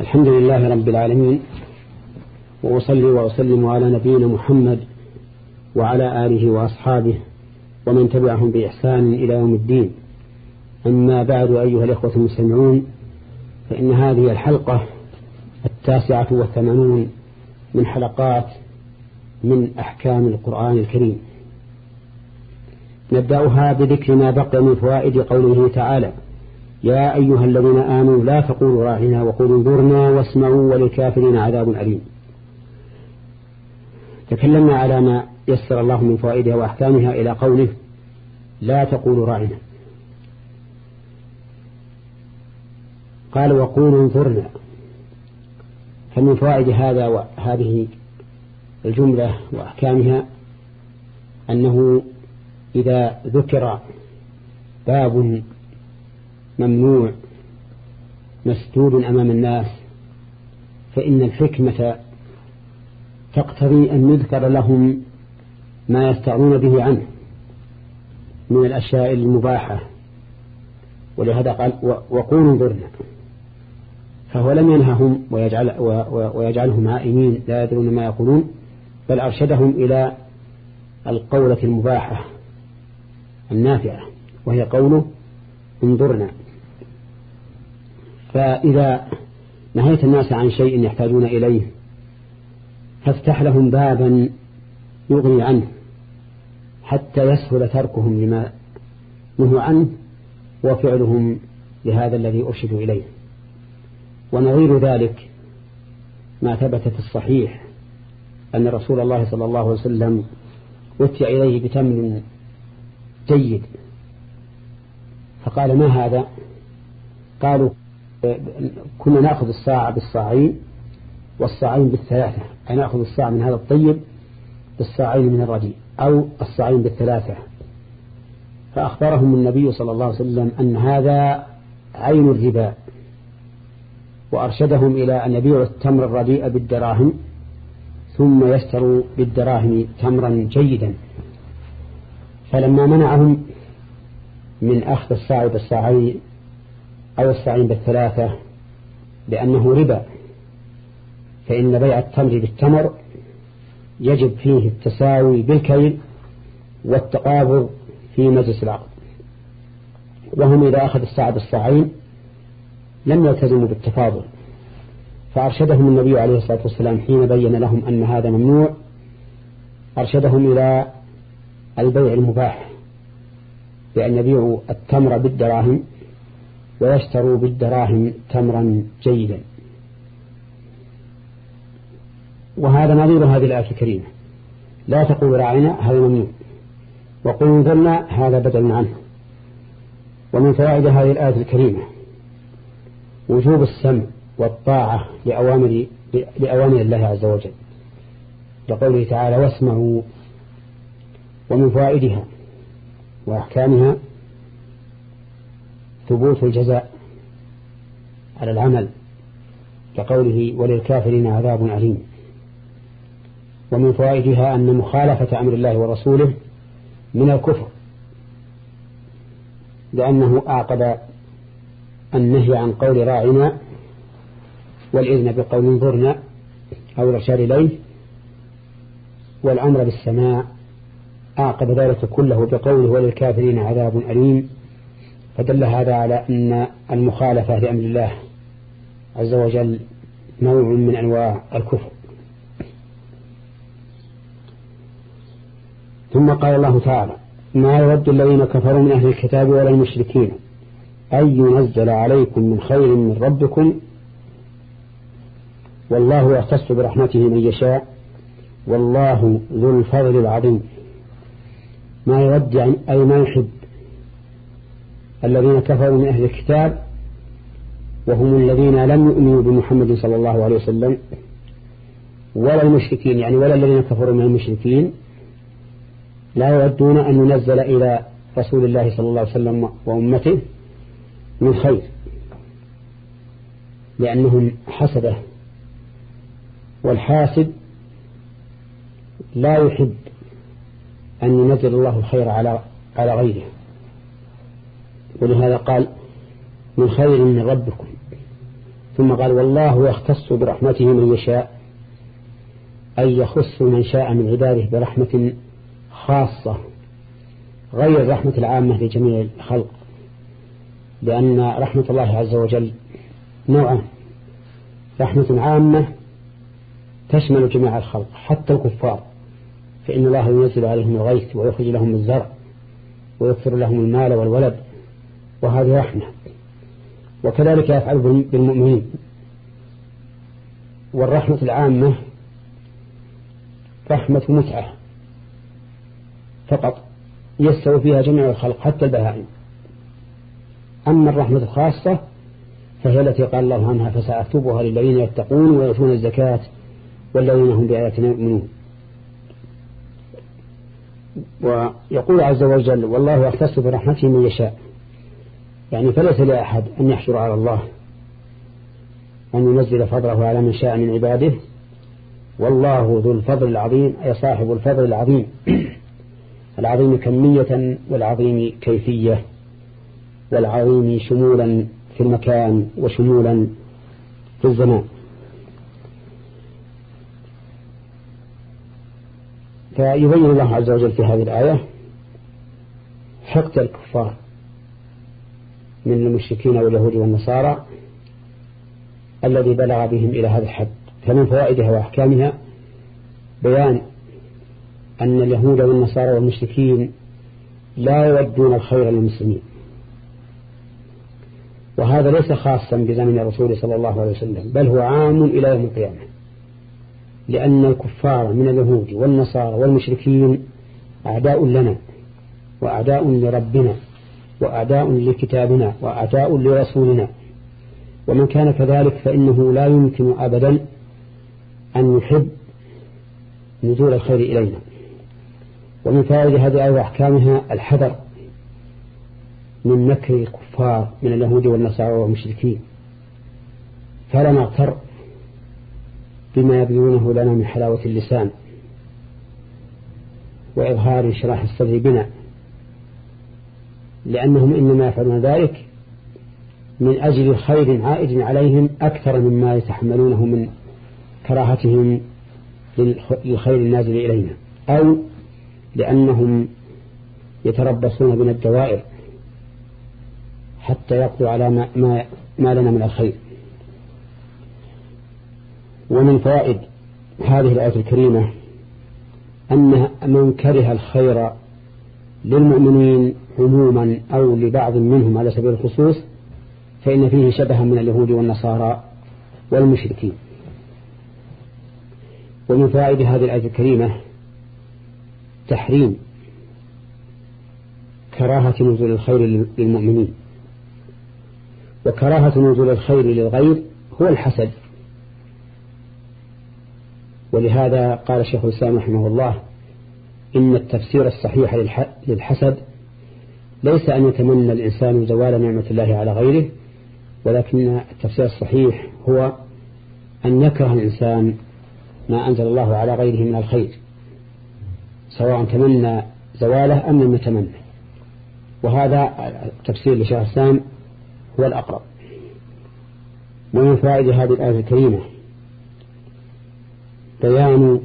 الحمد لله رب العالمين وأصلي وأسلم على نبينا محمد وعلى آله وأصحابه ومن تبعهم بإحسان إلى يوم الدين. أما بعد أيها الإخوة المستمعون فإن هذه الحلقة التاسعة والثمانون من حلقات من أحكام القرآن الكريم. نبدأها بذكر ما بقي من فوائد قوله تعالى يا أيها الذين آمنوا لا تقولوا راعنا وقولوا انظرنا واسمعوا وللكافرين عذاب أليم. تكلمنا على ما يسر الله من فوائدها وأحكامها إلى قوله لا تقولوا راعنا قال وقولوا انظرنا. فمن فوائد هذا وهذه الجملة وأحكامها أنه إذا ذكر باب ممنوع مسدود أمام الناس فإن الحكمة تقتضي أن يذكر لهم ما يستعون به عنه من الأشياء المباحة. ولهذا قال وقولوا انظرنا. فهو لم ينههم ويجعل ويجعلهم عائمين لا يدرون ما يقولون بل أرشدهم إلى القولة المباحة النافعة وهي قوله انظرنا. فإذا نهيت الناس عن شيء يحتاجون إليه فافتح لهم بابا يغني عنه حتى يسهل تركهم لما نهوا عنه وفعلهم لهذا الذي أرشدوا إليه. ونظير ذلك ما ثبت في الصحيح أن رسول الله صلى الله عليه وسلم أتي إليه بتمر جيد. فقال ما هذا؟ قالوا كنا نأخذ الساعة بالصاعين والصاعين بالثلاثة أي نأخذ الساعة من هذا الطيب بالصاعين من الرديء أو الصاعين بالثلاثة. فأخبرهم النبي صلى الله عليه وسلم أن هذا عين الربا وأرشدهم إلى أن يبيعوا التمر الرديء بالدراهم ثم يشتروا بالدراهم تمرا جيدا. فلما منعهم من أخذ الساع بالساعين أو الساعين بالثلاثة لأنه ربا فإن بيع التمر بالتمر يجب فيه التساوي بالكيل والتقابض في مجلس العقد. وهم إذا أخذ الساعة بالساعين لم يلتزموا بالتفاضل فأرشدهم النبي عليه الصلاة والسلام حين بين لهم أن هذا ممنوع أرشدهم إلى البيع المباح بأن يبيعوا التمر بالدراهم ويشتروا بالدراهم تمرا جيدا. وهذا نظير هذه الآية الكريمة. لا تقول راعنا هذا ممنوع. وقل انظرنا هذا بدل عنه. ومن فوائد هذه الآية الكريمة وجوب السمع والطاعة لأوامر, لأوامر الله عز وجل. لقوله تعالى واسمعوا. ومن فوائدها وأحكامها ثبوت الجزاء على العمل كقوله وللكافرين عذاب أليم. ومن فوائدها أن مخالفة أمر الله ورسوله من الكفر لأنه أعقب النهي عن قول راعنا والإذن بقول انظرنا أو الإرشاد إليه والأمر بالسماع أعقب ذلك كله بقوله وللكافرين عذاب أليم. فدل هذا على أن المخالفة لأمر الله عز وجل نوع من أنواع الكفر. ثم قال الله تعالى ما يود الذين كفروا من أهل الكتاب ولا المشركين أن ينزل عليكم من خير من ربكم والله يختص برحمته من يشاء والله ذو الفضل العظيم. ما يود أي ما يحب الذين كفروا من أهل الكتاب وهم الذين لم يؤمنوا بمحمد صلى الله عليه وسلم ولا المشركين يعني ولا الذين كفروا من المشركين. لا يودون أن ينزل إلى رسول الله صلى الله عليه وسلم وأمته من خير لأنهم حسده والحاسد لا يحب أن ينزل الله الخير على على غيره. ولهذا قال من خير من ربكم. ثم قال والله يختص برحمته من يشاء أي يخص من شاء من عباده برحمة خاصة غير الرحمة العامة لجميع الخلق لأن رحمة الله عز وجل نوعان رحمة عامة تشمل جميع الخلق حتى الكفار فإن الله ينزل عليهم الغيث ويخرج لهم الزرع ويكثر لهم المال والولد وهذه رحمة. وكذلك يفعل بالمؤمنين. والرحمة العامة رحمة متعة فقط يستوي فيها جميع الخلق حتى البهائم. أما الرحمة الخاصة فهي التي قال الله عنها فسأكتبها للذين يتقون ويؤتون الزكاة والذين هم بآياتنا يؤمنون. ويقول عز وجل والله يختص برحمته من يشاء. يعني فليس لأحد أن يحشر على الله أن ينزل فضله على من شاء من عباده. والله ذو الفضل العظيم أي صاحب الفضل العظيم. العظيم كمية والعظيم كيفية. والعظيم شمولا في المكان وشمولا في الزمان. فيبين الله عز وجل في هذه الآية حقد الكفار. من المشركين واليهود والنصارى الذي بلغ بهم إلى هذا الحد. فمن فوائدها وأحكامها بيان أن اليهود والنصارى والمشركين لا يودون الخير للمسلمين. وهذا ليس خاصا بزمن الرسول صلى الله عليه وسلم بل هو عام إلى يوم القيامة. لأن الكفار من اليهود والنصارى والمشركين أعداء لنا وأعداء لربنا. وأعداء لكتابنا وأعداء لرسولنا. ومن كان كذلك فإنه لا يمكن أبدا أن يحب نزول الخير إلينا. ومن فائدة هذه الآية وأحكامها الحذر من مكر الكفار من اليهود والنصارى والمشركين. فلا نغتر بما يبذلونه لنا من حلاوة اللسان وإظهار انشراح الصدر بنا. لأنهم إنما يفعلون ذلك من أجل خير عائد عليهم أكثر مما يتحملونه من كراهتهم للخير النازل إلينا. أو لأنهم يتربصون بنا الدوائر حتى يقضوا على ما, ما, ما لنا من الخير. ومن فوائد هذه الآية الكريمة أن من كره الخير للمؤمنين عموما أو لبعض منهم على سبيل الخصوص فإن فيه شبها من اليهود والنصارى والمشركين. ومن فوائد هذه الآية الكريمة تحريم كراهة نزول الخير للمؤمنين. وكراهة نزول الخير للغير هو الحسد. ولهذا قال الشيخ الإسلام رحمه الله إن التفسير الصحيح للحسد ليس أن يتمنى الإنسان زوال نعمة الله على غيره ولكن التفسير الصحيح هو أن يكره الإنسان ما أنزل الله على غيره من الخير سواء تمنى زواله أم لم يتمنى. وهذا التفسير لشيخ الإسلام هو الأقرب. ومن فائدة هذه الآية الكريمة بيان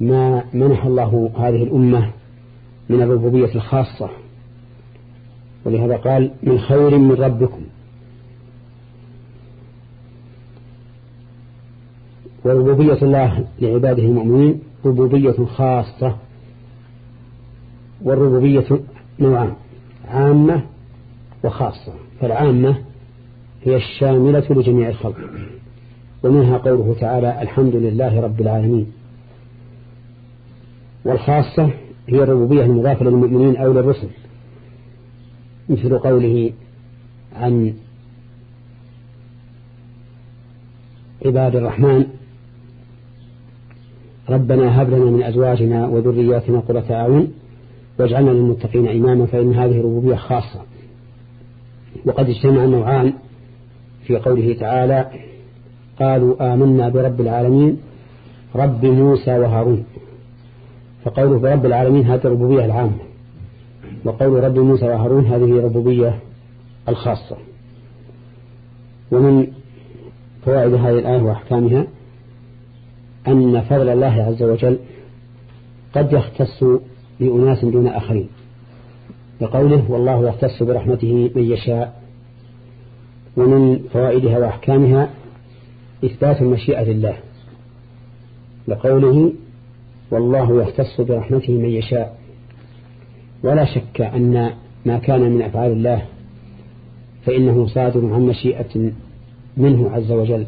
ما منح الله هذه الأمة من الربوبية الخاصة. ولهذا قال من خير من ربكم. وربوبية الله لعباده المؤمنين ربوبية خاصة والربوبية نوعان عامة وخاصة. فالعامة هي الشاملة لجميع الخلق. ومنها قوله تعالى الحمد لله رب العالمين. والخاصة هي الربوبية المضافة للمؤمنين أو للرسل. مثل قوله عن عباد الرحمن ربنا هب لنا من أزواجنا وذرياتنا قرة أعين واجعلنا للمتقين إماما فإن هذه ربوبية خاصة. وقد اجتمع النوعان في قوله تعالى قالوا آمنا برب العالمين رب موسى وهارون. فقوله برب العالمين هذه الربوبية العامة وقول رب موسى وهارون هذه الربوبية الخاصة. ومن فوائد هذه الآية وأحكامها أن فضل الله عز وجل قد يختص بأناس دون آخرين. بقوله والله يختص برحمته من يشاء. ومن فوائدها وأحكامها إثبات المشيئة لله. لقوله والله يختص برحمته من يشاء. ولا شك أن ما كان من أفعال الله فإنه صادر عن مشيئة منه عز وجل.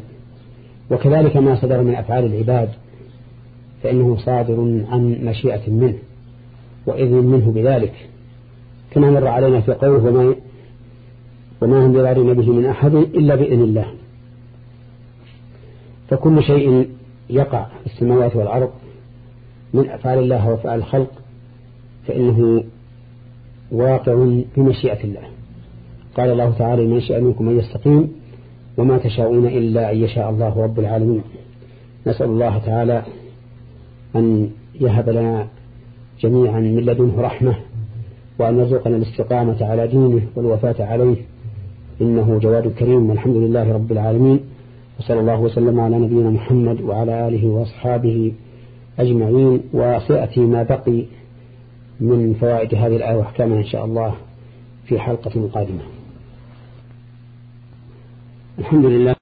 وكذلك ما صدر من أفعال العباد فإنه صادر عن مشيئة منه وإذن منه بذلك. كما مر علينا في قوله وما, وما هم بضارين به من أحد إلا بإذن الله. فكل شيء يقع في السماوات والأرض من أفعال الله وفعل الخلق فإنه واقع بمشيئة الله. قال الله تعالى من شاء منكم أن يستقيم وما تشاءون إلا أن يشاء الله رب العالمين. نسأل الله تعالى أن يهب لنا جميعا من لدنه رحمة وأن يرزقنا الاستقامة على دينه والوفاة عليه. إنه جواد كريم والحمد لله رب العالمين. وصلى الله وسلم على نبينا محمد وعلى آله وأصحابه أجمعين وسيأتي ما بقي من فوائد هذه الآية وأحكامها إن شاء الله في حلقة قادمة. الحمد لله.